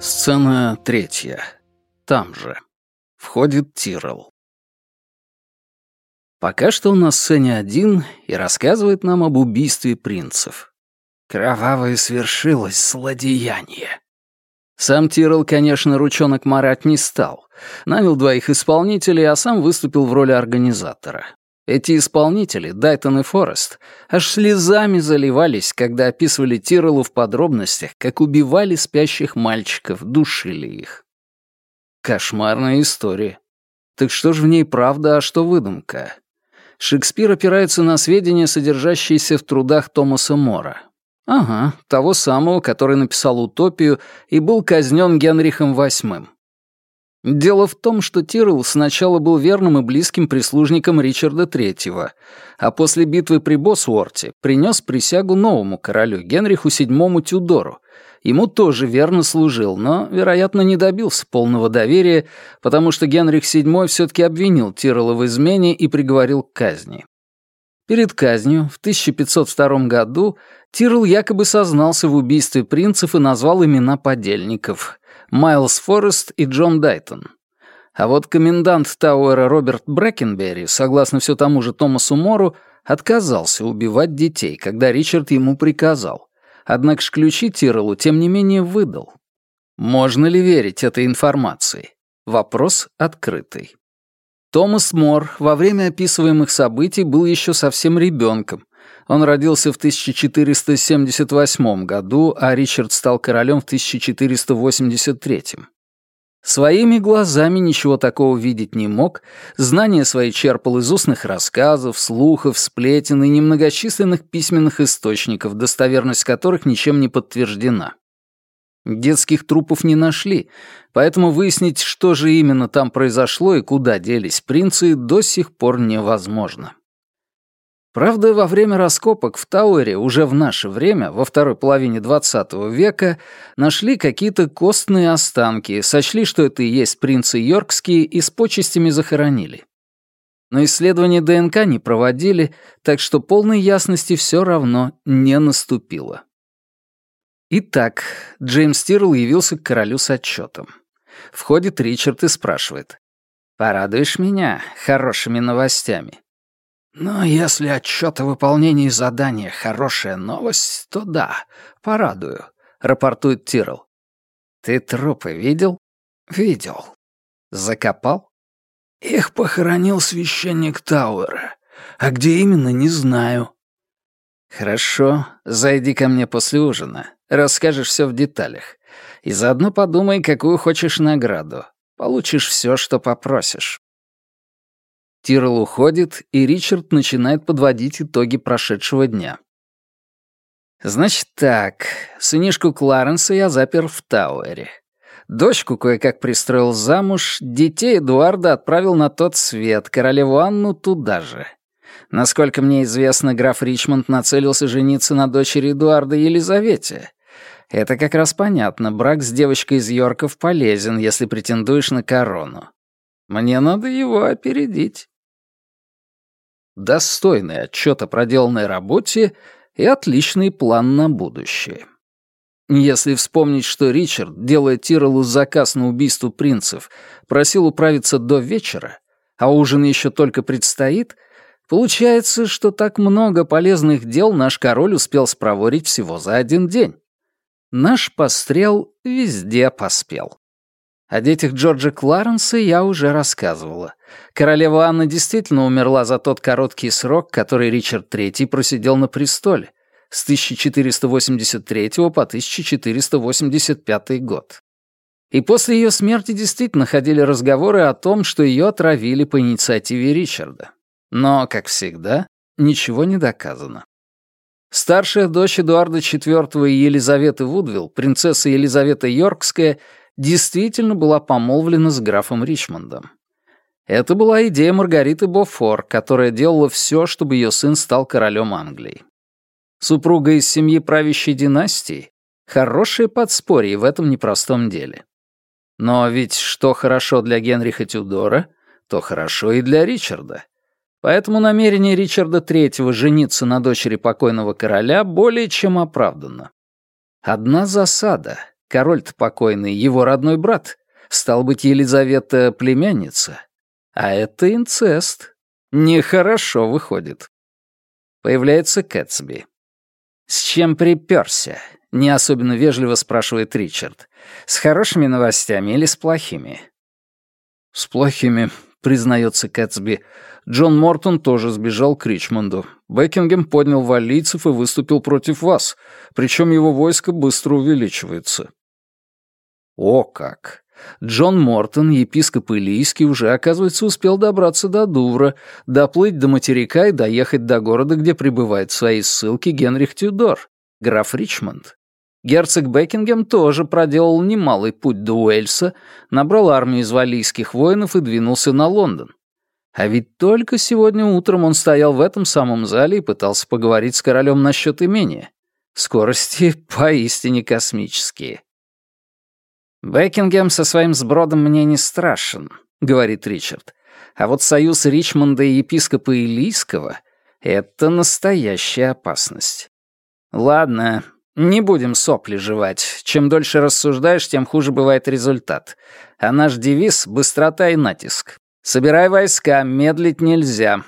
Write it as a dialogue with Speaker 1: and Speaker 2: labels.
Speaker 1: Сцена третья. Там же. Входит Тирл. Пока что он на сцене один и рассказывает нам об убийстве принцев. Кровавое свершилось злодеяние. Сам Тирл, конечно, ручонок марать не стал. Нанял двоих исполнителей, а сам выступил в роли организатора. Эти исполнители, Дайтон и Форест, аж слезами заливались, когда описывали Тиролу в подробностях, как убивали спящих мальчиков, душили их. Кошмарная история. Так что ж в ней правда, а что выдумка? Шекспир опирается на сведения, содержащиеся в трудах Томаса Мора. Ага, того самого, который написал «Утопию» и был казнен Генрихом VIII. Дело в том, что Тирл сначала был верным и близким прислужником Ричарда III, а после битвы при Босуорте принес присягу новому королю Генриху VII Тюдору. Ему тоже верно служил, но, вероятно, не добился полного доверия, потому что Генрих VII все-таки обвинил Тирла в измене и приговорил к казни. Перед казнью в 1502 году Тирл якобы сознался в убийстве принцев и назвал имена подельников Майлз Форест и Джон Дайтон. А вот комендант Тауэра Роберт Брэкенберри, согласно все тому же Томасу Мору, отказался убивать детей, когда Ричард ему приказал. Однако ж ключи Тиролу, тем не менее, выдал. Можно ли верить этой информации? Вопрос открытый. Томас Мор во время описываемых событий был еще совсем ребенком, он родился в 1478 году, а Ричард стал королем в 1483. Своими глазами ничего такого видеть не мог, знания свои черпал из устных рассказов, слухов, сплетен и немногочисленных письменных источников, достоверность которых ничем не подтверждена. Детских трупов не нашли, поэтому выяснить, что же именно там произошло и куда делись принцы, до сих пор невозможно. Правда, во время раскопок в Тауэре уже в наше время, во второй половине XX века, нашли какие-то костные останки, сочли, что это и есть принцы Йоркские, и с почестями захоронили. Но исследования ДНК не проводили, так что полной ясности все равно не наступило. Итак, Джеймс Тирл явился к королю с отчетом. Входит Ричард и спрашивает. «Порадуешь меня хорошими новостями?» Но если отчет о выполнении задания — хорошая новость, то да, порадую», — рапортует Тирл. «Ты трупы видел?» «Видел». «Закопал?» «Их похоронил священник Тауэра. А где именно, не знаю». «Хорошо, зайди ко мне после ужина. Расскажешь все в деталях. И заодно подумай, какую хочешь награду. Получишь все, что попросишь». Тирл уходит, и Ричард начинает подводить итоги прошедшего дня. Значит так, сынишку Кларенса я запер в Тауэре. Дочку кое-как пристроил замуж, детей Эдуарда отправил на тот свет, королеву Анну туда же. Насколько мне известно, граф Ричмонд нацелился жениться на дочери Эдуарда Елизавете. Это как раз понятно, брак с девочкой из Йорков полезен, если претендуешь на корону. Мне надо его опередить достойный отчет о проделанной работе и отличный план на будущее. Если вспомнить, что Ричард, делая Тиролу заказ на убийство принцев, просил управиться до вечера, а ужин еще только предстоит, получается, что так много полезных дел наш король успел спроворить всего за один день. Наш пострел везде поспел. О детях Джорджа Кларенса я уже рассказывала. Королева Анна действительно умерла за тот короткий срок, который Ричард III просидел на престоле, с 1483 по 1485 год. И после ее смерти действительно ходили разговоры о том, что ее отравили по инициативе Ричарда. Но, как всегда, ничего не доказано. Старшая дочь Эдуарда IV и Елизаветы Вудвилл, принцесса Елизавета Йоркская, действительно была помолвлена с графом Ричмондом. Это была идея Маргариты Бофор, которая делала все, чтобы ее сын стал королем Англии. Супруга из семьи правящей династии — хорошее подспорье в этом непростом деле. Но ведь что хорошо для Генриха Тюдора, то хорошо и для Ричарда. Поэтому намерение Ричарда III жениться на дочери покойного короля более чем оправдано. Одна засада. Король-то покойный, его родной брат. Стал быть, Елизавета племянница. А это инцест. Нехорошо выходит. Появляется Кэтсби. «С чем приперся?» — не особенно вежливо спрашивает Ричард. «С хорошими новостями или с плохими?»
Speaker 2: «С плохими», — признается Кэтсби. «Джон Мортон тоже сбежал к Ричмонду. Бекингем поднял валлийцев и выступил против вас, причем его войско быстро увеличивается».
Speaker 1: «О как! Джон Мортон, епископ Илийский, уже, оказывается, успел добраться до Дувра, доплыть до материка и доехать до города, где пребывает в своей ссылке Генрих Тюдор, граф Ричмонд. Герцог Бекингем тоже проделал немалый путь до Уэльса, набрал армию из валлийских воинов и двинулся на Лондон. А ведь только сегодня утром он стоял в этом самом зале и пытался поговорить с королем насчет имения. Скорости поистине космические. «Бекингем со своим сбродом мне не страшен», — говорит Ричард. «А вот союз Ричмонда и епископа Илийского — это настоящая опасность. Ладно, не будем сопли жевать. Чем дольше рассуждаешь, тем хуже бывает результат. А наш девиз — быстрота и натиск. Собирай войска, медлить нельзя.